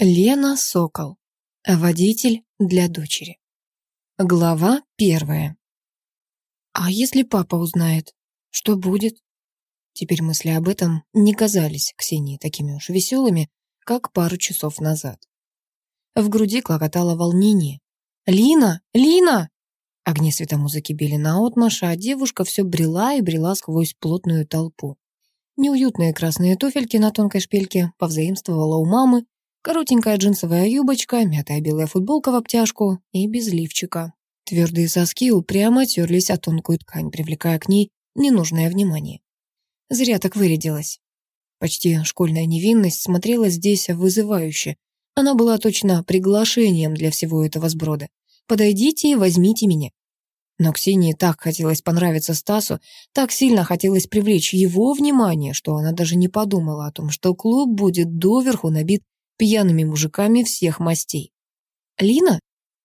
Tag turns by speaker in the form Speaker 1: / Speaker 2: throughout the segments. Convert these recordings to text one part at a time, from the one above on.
Speaker 1: Лена Сокол. Водитель для дочери. Глава первая. А если папа узнает, что будет? Теперь мысли об этом не казались Ксении такими уж веселыми, как пару часов назад. В груди клокотало волнение. «Лина! Лина!» Огни светомузыки били наотмашь, а девушка все брела и брела сквозь плотную толпу. Неуютные красные туфельки на тонкой шпильке повзаимствовала у мамы, коротенькая джинсовая юбочка, мятая белая футболка в обтяжку и без лифчика. Твердые соски упрямо терлись о тонкую ткань, привлекая к ней ненужное внимание. Зря так вырядилась. Почти школьная невинность смотрела здесь вызывающе. Она была точно приглашением для всего этого сброда. «Подойдите и возьмите меня». Но Ксении так хотелось понравиться Стасу, так сильно хотелось привлечь его внимание, что она даже не подумала о том, что клуб будет доверху набит пьяными мужиками всех мастей. «Лина?»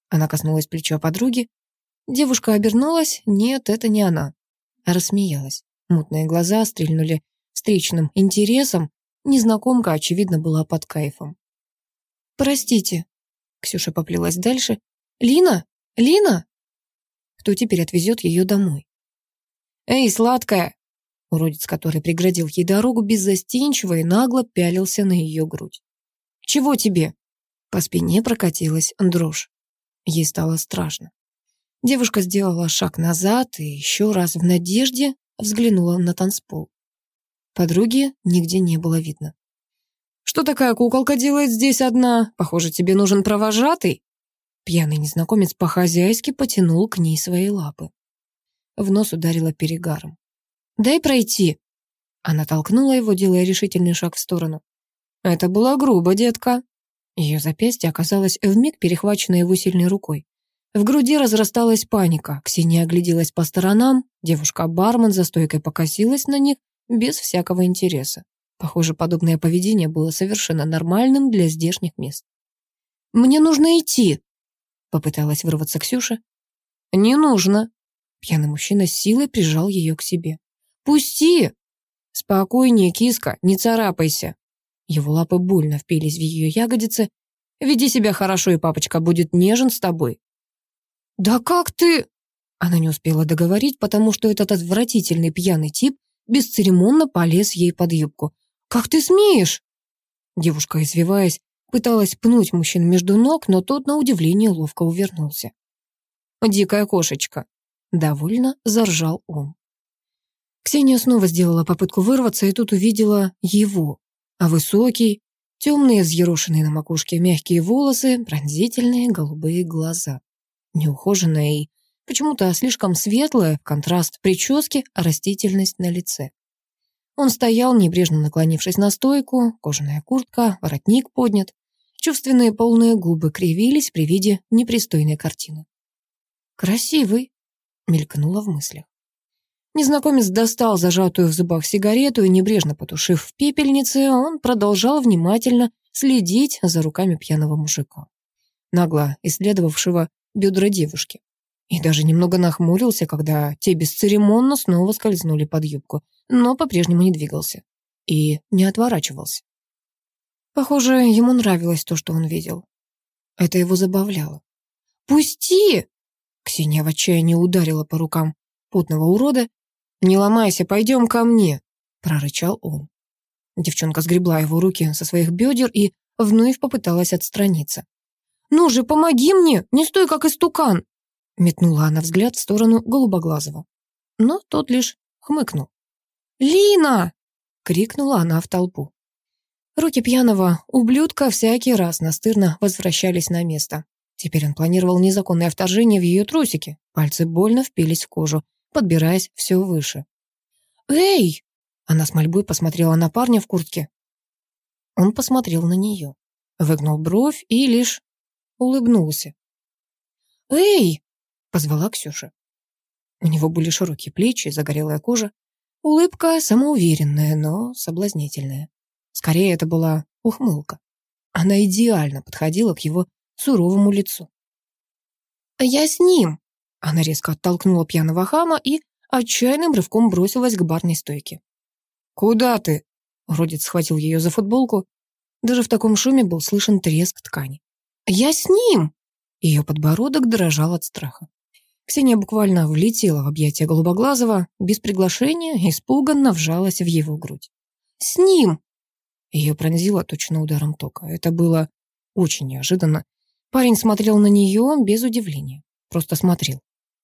Speaker 1: Она коснулась плеча подруги. Девушка обернулась. Нет, это не она. Рассмеялась. Мутные глаза стрельнули встречным интересом. Незнакомка, очевидно, была под кайфом. «Простите». Ксюша поплелась дальше. «Лина? Лина?» кто теперь отвезет ее домой. «Эй, сладкая!» Уродец, который преградил ей дорогу, беззастенчиво и нагло пялился на ее грудь. «Чего тебе?» По спине прокатилась дрожь. Ей стало страшно. Девушка сделала шаг назад и еще раз в надежде взглянула на танцпол. Подруги нигде не было видно. «Что такая куколка делает здесь одна? Похоже, тебе нужен провожатый?» Пьяный незнакомец по-хозяйски потянул к ней свои лапы. В нос ударила перегаром. «Дай пройти!» Она толкнула его, делая решительный шаг в сторону. «Это было грубо, детка!» Ее запястье оказалось вмиг перехвачено его сильной рукой. В груди разрасталась паника. Ксения огляделась по сторонам. Девушка-бармен за стойкой покосилась на них без всякого интереса. Похоже, подобное поведение было совершенно нормальным для здешних мест. «Мне нужно идти!» Попыталась вырваться Ксюша. «Не нужно». Пьяный мужчина силой прижал ее к себе. «Пусти!» «Спокойнее, киска, не царапайся». Его лапы больно впились в ее ягодицы. «Веди себя хорошо, и папочка будет нежен с тобой». «Да как ты...» Она не успела договорить, потому что этот отвратительный пьяный тип бесцеремонно полез ей под юбку. «Как ты смеешь?» Девушка, извиваясь, Пыталась пнуть мужчину между ног, но тот, на удивление, ловко увернулся. «Дикая кошечка!» Довольно заржал он. Ксения снова сделала попытку вырваться и тут увидела его. А высокий, темные, взъерошенные на макушке мягкие волосы, пронзительные голубые глаза. Неухоженная и почему-то слишком светлая, контраст прически, растительность на лице. Он стоял, небрежно наклонившись на стойку, кожаная куртка, воротник поднят. Чувственные полные губы кривились при виде непристойной картины. «Красивый», — мелькнуло в мыслях. Незнакомец достал зажатую в зубах сигарету и, небрежно потушив в пепельнице, он продолжал внимательно следить за руками пьяного мужика, нагло исследовавшего бедра девушки. И даже немного нахмурился, когда те бесцеремонно снова скользнули под юбку, но по-прежнему не двигался и не отворачивался. Похоже, ему нравилось то, что он видел. Это его забавляло. «Пусти!» Ксения в отчаянии ударила по рукам потного урода. «Не ломайся, пойдем ко мне!» прорычал он. Девчонка сгребла его руки со своих бедер и вновь попыталась отстраниться. «Ну же, помоги мне! Не стой, как истукан!» Метнула она взгляд в сторону Голубоглазого. Но тот лишь хмыкнул. «Лина!» — крикнула она в толпу. Руки пьяного ублюдка всякий раз настырно возвращались на место. Теперь он планировал незаконное вторжение в ее трусики. Пальцы больно впились в кожу, подбираясь все выше. «Эй!» Она с мольбой посмотрела на парня в куртке. Он посмотрел на нее, выгнул бровь и лишь улыбнулся. «Эй!» — позвала Ксюша. У него были широкие плечи, загорелая кожа. Улыбка самоуверенная, но соблазнительная. Скорее, это была ухмылка. Она идеально подходила к его суровому лицу. «Я с ним!» Она резко оттолкнула пьяного хама и отчаянным рывком бросилась к барной стойке. «Куда ты?» Уродец схватил ее за футболку. Даже в таком шуме был слышен треск ткани. «Я с ним!» Ее подбородок дрожал от страха. Ксения буквально влетела в объятия Голубоглазого, без приглашения, испуганно вжалась в его грудь. «С ним!» Ее пронзило точно ударом тока. Это было очень неожиданно. Парень смотрел на нее без удивления. Просто смотрел.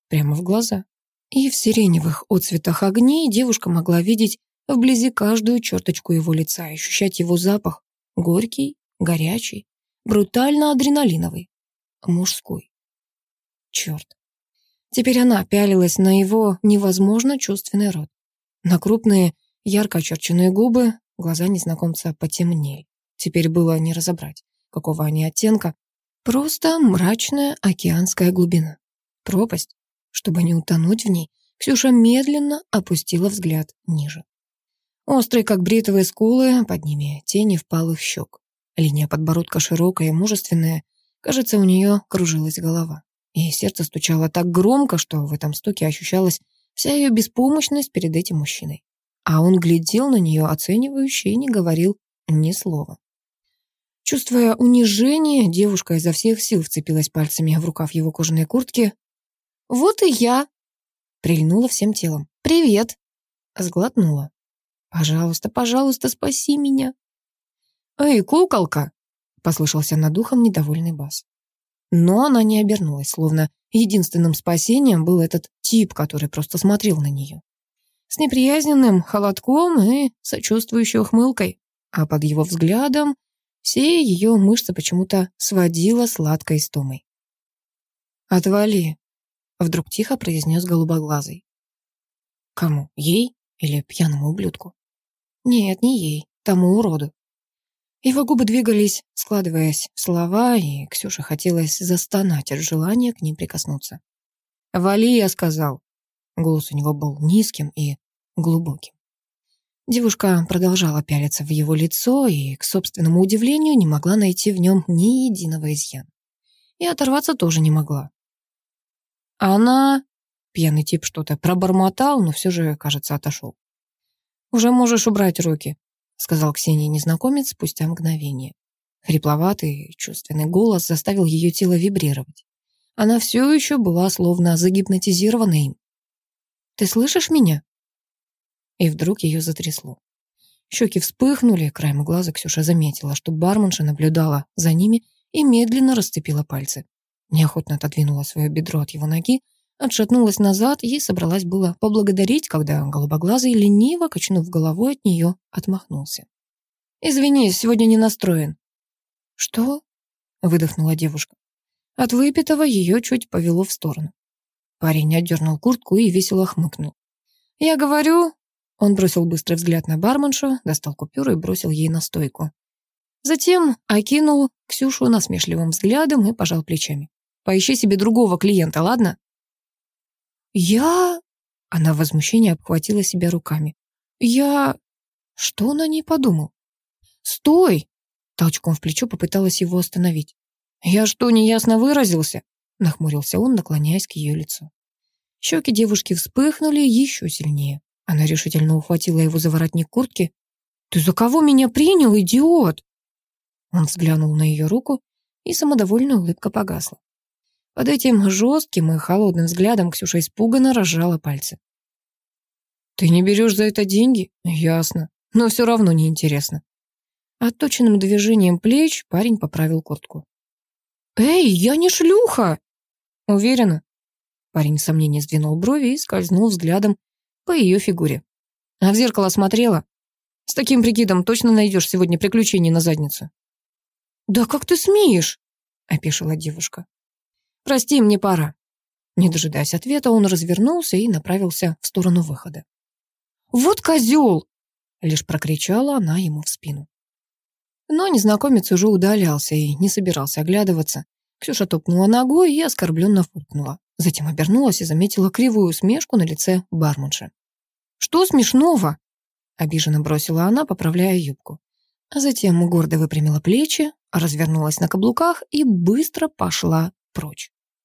Speaker 1: Прямо в глаза. И в сиреневых отцветах огней девушка могла видеть вблизи каждую черточку его лица, ощущать его запах. Горький, горячий, брутально адреналиновый, мужской. Черт. Теперь она пялилась на его невозможно чувственный рот. На крупные, ярко очерченные губы глаза незнакомца потемнели. Теперь было не разобрать, какого они оттенка. Просто мрачная океанская глубина. Пропасть. Чтобы не утонуть в ней, Ксюша медленно опустила взгляд ниже. Острые, как бритвые скулы, под ними тени впалых щек. Линия подбородка широкая и мужественная. Кажется, у нее кружилась голова. И сердце стучало так громко, что в этом стуке ощущалась вся ее беспомощность перед этим мужчиной. А он глядел на нее оценивающе и не говорил ни слова. Чувствуя унижение, девушка изо всех сил вцепилась пальцами в рукав его кожаной куртки. «Вот и я!» Прильнула всем телом. «Привет!» Сглотнула. «Пожалуйста, пожалуйста, спаси меня!» «Эй, куколка!» Послышался над ухом недовольный бас. Но она не обернулась, словно единственным спасением был этот тип, который просто смотрел на нее. С неприязненным холодком и сочувствующей ухмылкой. А под его взглядом все ее мышцы почему-то сводила сладкой истомой. «Отвали», — вдруг тихо произнес голубоглазый. «Кому? Ей или пьяному ублюдку?» «Нет, не ей, тому уроду. Его губы двигались, складываясь в слова, и Ксюше хотелось застонать от желания к ним прикоснуться. «Вали», — я сказал. Голос у него был низким и глубоким. Девушка продолжала пялиться в его лицо и, к собственному удивлению, не могла найти в нем ни единого изъяна. И оторваться тоже не могла. Она... Пьяный тип что-то пробормотал, но все же, кажется, отошел. «Уже можешь убрать руки», сказал Ксении незнакомец спустя мгновение. Хрипловатый, чувственный голос заставил ее тело вибрировать. Она все еще была словно загипнотизирована им. «Ты слышишь меня?» И вдруг ее затрясло. Щеки вспыхнули, краем глаза Ксюша заметила, что барменша наблюдала за ними и медленно расцепила пальцы. Неохотно отодвинула свое бедро от его ноги, отшатнулась назад и собралась было поблагодарить, когда голубоглазый, лениво, качнув головой от нее, отмахнулся. «Извини, сегодня не настроен». «Что?» — выдохнула девушка. От выпитого ее чуть повело в сторону. Парень отдернул куртку и весело хмыкнул. «Я говорю...» Он бросил быстрый взгляд на барменшу, достал купюру и бросил ей на стойку. Затем окинул Ксюшу насмешливым взглядом и пожал плечами. «Поищи себе другого клиента, ладно?» «Я...» Она в возмущении обхватила себя руками. «Я...» Что он о ней подумал? «Стой!» Толчком в плечо попыталась его остановить. «Я что, неясно выразился?» Нахмурился он, наклоняясь к ее лицу. Щеки девушки вспыхнули еще сильнее. Она решительно ухватила его за воротник куртки. «Ты за кого меня принял, идиот?» Он взглянул на ее руку, и самодовольная улыбка погасла. Под этим жестким и холодным взглядом Ксюша испуганно разжала пальцы. «Ты не берешь за это деньги? Ясно. Но все равно неинтересно». Отточенным движением плеч парень поправил куртку. «Эй, я не шлюха!» «Уверена?» Парень в сомнении сдвинул брови и скользнул взглядом по ее фигуре. «А в зеркало смотрела? С таким прикидом точно найдешь сегодня приключений на задницу». «Да как ты смеешь?» — опешила девушка. «Прости, мне пора». Не дожидаясь ответа, он развернулся и направился в сторону выхода. «Вот козел!» — лишь прокричала она ему в спину. Но незнакомец уже удалялся и не собирался оглядываться. Ксюша топнула ногой и оскорбленно фыркнула. Затем обернулась и заметила кривую усмешку на лице барменши. «Что смешного?» — обиженно бросила она, поправляя юбку. А затем гордо выпрямила плечи, развернулась на каблуках и быстро пошла прочь.